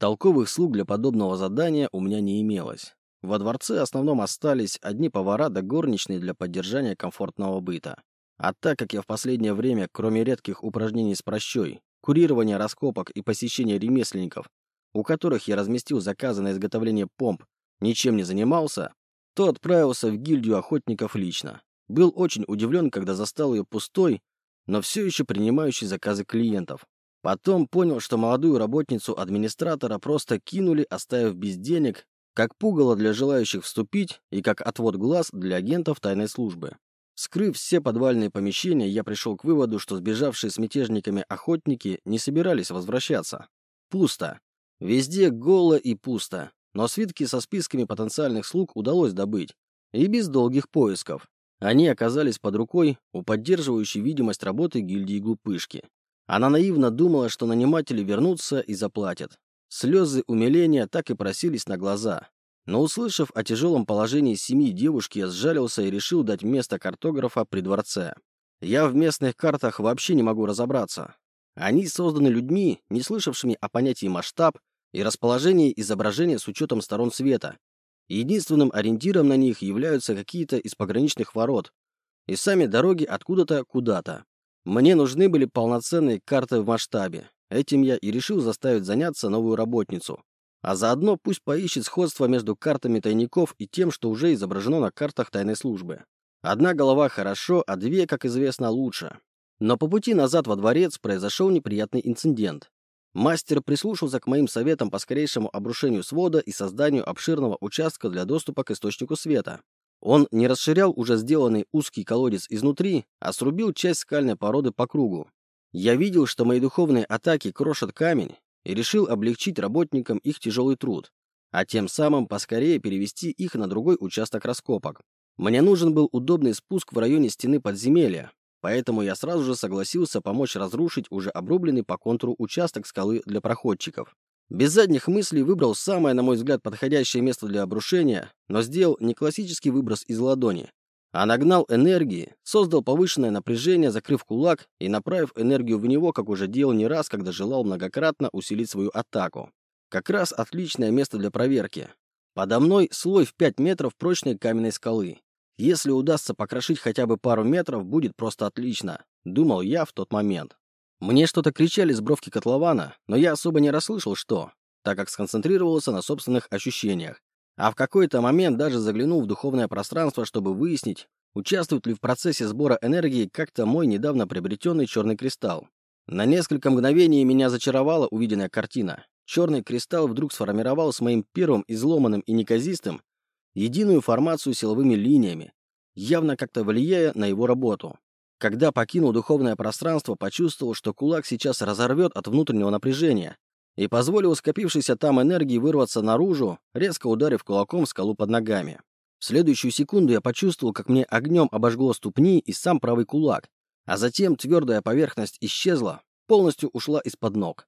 Толковых слуг для подобного задания у меня не имелось. Во дворце в основном остались одни повара да горничные для поддержания комфортного быта. А так как я в последнее время, кроме редких упражнений с прощой, курирования раскопок и посещения ремесленников, у которых я разместил заказы на изготовление помп, ничем не занимался, то отправился в гильдию охотников лично. Был очень удивлен, когда застал ее пустой, но все еще принимающей заказы клиентов. Потом понял, что молодую работницу администратора просто кинули, оставив без денег, как пугало для желающих вступить и как отвод глаз для агентов тайной службы. Скрыв все подвальные помещения, я пришел к выводу, что сбежавшие с мятежниками охотники не собирались возвращаться. Пусто. Везде голо и пусто. Но свитки со списками потенциальных слуг удалось добыть. И без долгих поисков. Они оказались под рукой у поддерживающей видимость работы гильдии глупышки. Она наивно думала, что наниматели вернутся и заплатят. Слезы умиления так и просились на глаза. Но услышав о тяжелом положении семьи девушки, я сжалился и решил дать место картографа при дворце. Я в местных картах вообще не могу разобраться. Они созданы людьми, не слышавшими о понятии масштаб и расположении изображения с учетом сторон света. Единственным ориентиром на них являются какие-то из пограничных ворот и сами дороги откуда-то куда-то. Мне нужны были полноценные карты в масштабе. Этим я и решил заставить заняться новую работницу. А заодно пусть поищет сходство между картами тайников и тем, что уже изображено на картах тайной службы. Одна голова хорошо, а две, как известно, лучше. Но по пути назад во дворец произошел неприятный инцидент. Мастер прислушался к моим советам по скорейшему обрушению свода и созданию обширного участка для доступа к источнику света. Он не расширял уже сделанный узкий колодец изнутри, а срубил часть скальной породы по кругу. Я видел, что мои духовные атаки крошат камень, и решил облегчить работникам их тяжелый труд, а тем самым поскорее перевести их на другой участок раскопок. Мне нужен был удобный спуск в районе стены подземелья, поэтому я сразу же согласился помочь разрушить уже обрубленный по контуру участок скалы для проходчиков. Без задних мыслей выбрал самое, на мой взгляд, подходящее место для обрушения, но сделал не классический выброс из ладони, а нагнал энергии, создал повышенное напряжение, закрыв кулак и направив энергию в него, как уже делал не раз, когда желал многократно усилить свою атаку. Как раз отличное место для проверки. Подо мной слой в 5 метров прочной каменной скалы. Если удастся покрошить хотя бы пару метров, будет просто отлично, думал я в тот момент. Мне что-то кричали с бровки котлована, но я особо не расслышал, что, так как сконцентрировался на собственных ощущениях. А в какой-то момент даже заглянул в духовное пространство, чтобы выяснить, участвует ли в процессе сбора энергии как-то мой недавно приобретенный черный кристалл. На несколько мгновений меня зачаровала увиденная картина. Черный кристалл вдруг сформировал с моим первым изломанным и неказистым единую формацию силовыми линиями, явно как-то влияя на его работу. Когда покинул духовное пространство, почувствовал, что кулак сейчас разорвет от внутреннего напряжения и позволил скопившейся там энергии вырваться наружу, резко ударив кулаком скалу под ногами. В следующую секунду я почувствовал, как мне огнем обожгло ступни и сам правый кулак, а затем твердая поверхность исчезла, полностью ушла из-под ног.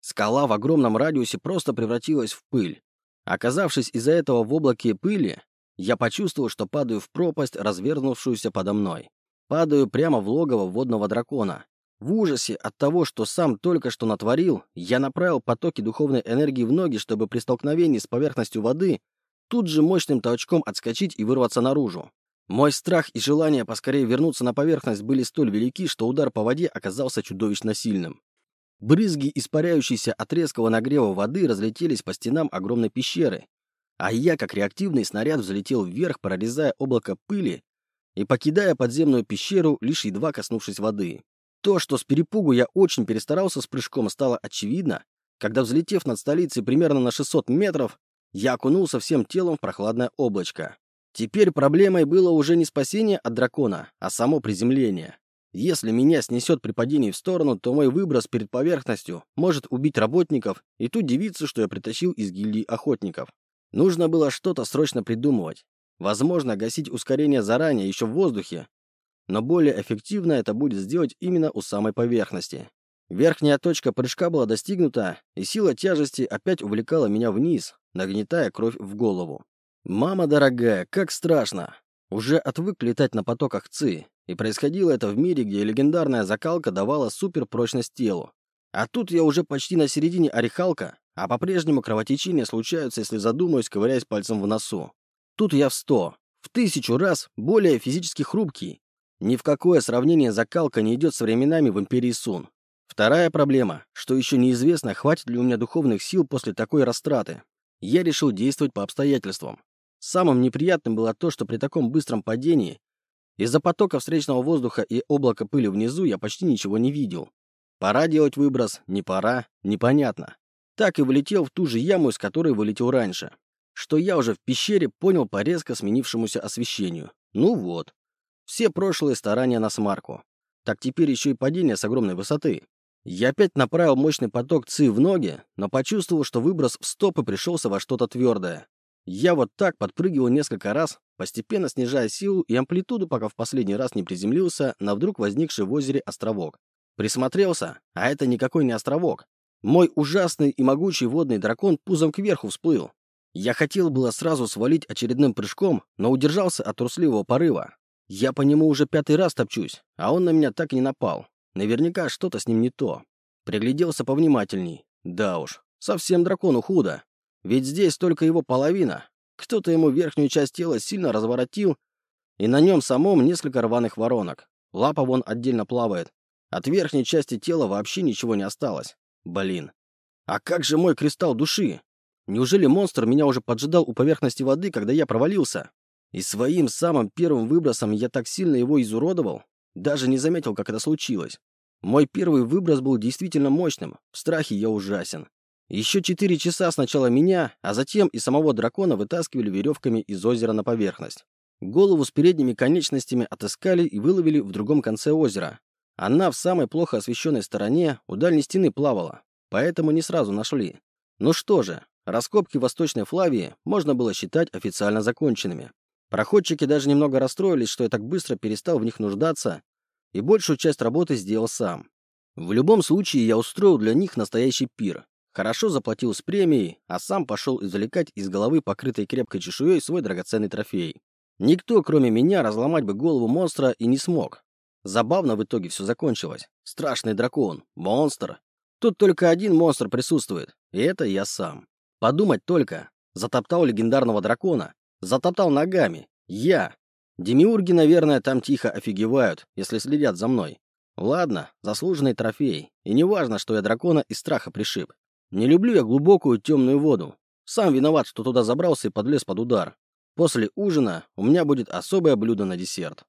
Скала в огромном радиусе просто превратилась в пыль. Оказавшись из-за этого в облаке пыли, я почувствовал, что падаю в пропасть, развернувшуюся подо мной. Падаю прямо в логово водного дракона. В ужасе от того, что сам только что натворил, я направил потоки духовной энергии в ноги, чтобы при столкновении с поверхностью воды тут же мощным толчком отскочить и вырваться наружу. Мой страх и желание поскорее вернуться на поверхность были столь велики, что удар по воде оказался чудовищно сильным. Брызги, испаряющиеся от резкого нагрева воды, разлетелись по стенам огромной пещеры, а я, как реактивный снаряд, взлетел вверх, прорезая облако пыли и покидая подземную пещеру, лишь едва коснувшись воды. То, что с перепугу я очень перестарался с прыжком, стало очевидно, когда, взлетев над столицей примерно на 600 метров, я окунулся всем телом в прохладное облачко. Теперь проблемой было уже не спасение от дракона, а само приземление. Если меня снесет при падении в сторону, то мой выброс перед поверхностью может убить работников и ту девицу, что я притащил из гильдии охотников. Нужно было что-то срочно придумывать. Возможно, гасить ускорение заранее, еще в воздухе. Но более эффективно это будет сделать именно у самой поверхности. Верхняя точка прыжка была достигнута, и сила тяжести опять увлекала меня вниз, нагнетая кровь в голову. «Мама дорогая, как страшно!» Уже отвык летать на потоках ЦИ, и происходило это в мире, где легендарная закалка давала суперпрочность телу. А тут я уже почти на середине орехалка, А по-прежнему кровотечения случаются, если задумаюсь, ковыряясь пальцем в носу. Тут я в сто, в тысячу раз более физически хрупкий. Ни в какое сравнение закалка не идет с временами в Империи Сун. Вторая проблема, что еще неизвестно, хватит ли у меня духовных сил после такой растраты. Я решил действовать по обстоятельствам. Самым неприятным было то, что при таком быстром падении из-за потока встречного воздуха и облака пыли внизу я почти ничего не видел. Пора делать выброс, не пора, непонятно. Так и вылетел в ту же яму, из которой вылетел раньше. Что я уже в пещере понял по резко сменившемуся освещению. Ну вот. Все прошлые старания на смарку. Так теперь еще и падение с огромной высоты. Я опять направил мощный поток ЦИ в ноги, но почувствовал, что выброс в стопы пришелся во что-то твердое. Я вот так подпрыгивал несколько раз, постепенно снижая силу и амплитуду, пока в последний раз не приземлился на вдруг возникший в озере островок. Присмотрелся, а это никакой не островок. Мой ужасный и могучий водный дракон пузом кверху всплыл. Я хотел было сразу свалить очередным прыжком, но удержался от трусливого порыва. Я по нему уже пятый раз топчусь, а он на меня так и не напал. Наверняка что-то с ним не то. Пригляделся повнимательней. Да уж, совсем дракону худо. Ведь здесь только его половина. Кто-то ему верхнюю часть тела сильно разворотил, и на нем самом несколько рваных воронок. Лапа вон отдельно плавает. От верхней части тела вообще ничего не осталось. Блин. А как же мой кристалл души? Неужели монстр меня уже поджидал у поверхности воды, когда я провалился? И своим самым первым выбросом я так сильно его изуродовал, даже не заметил, как это случилось. Мой первый выброс был действительно мощным, в страхе я ужасен. Еще четыре часа сначала меня, а затем и самого дракона вытаскивали веревками из озера на поверхность. Голову с передними конечностями отыскали и выловили в другом конце озера. Она в самой плохо освещенной стороне у дальней стены плавала, поэтому не сразу нашли. Ну что же, раскопки Восточной Флавии можно было считать официально законченными. Проходчики даже немного расстроились, что я так быстро перестал в них нуждаться, и большую часть работы сделал сам. В любом случае, я устроил для них настоящий пир. Хорошо заплатил с премией, а сам пошел извлекать из головы, покрытой крепкой чешуей, свой драгоценный трофей. Никто, кроме меня, разломать бы голову монстра и не смог. Забавно в итоге все закончилось. Страшный дракон, монстр. Тут только один монстр присутствует, и это я сам. Подумать только. Затоптал легендарного дракона, Затоптал ногами. Я. Демиурги, наверное, там тихо офигевают, если следят за мной. Ладно, заслуженный трофей. И не важно, что я дракона из страха пришиб. Не люблю я глубокую темную воду. Сам виноват, что туда забрался и подлез под удар. После ужина у меня будет особое блюдо на десерт.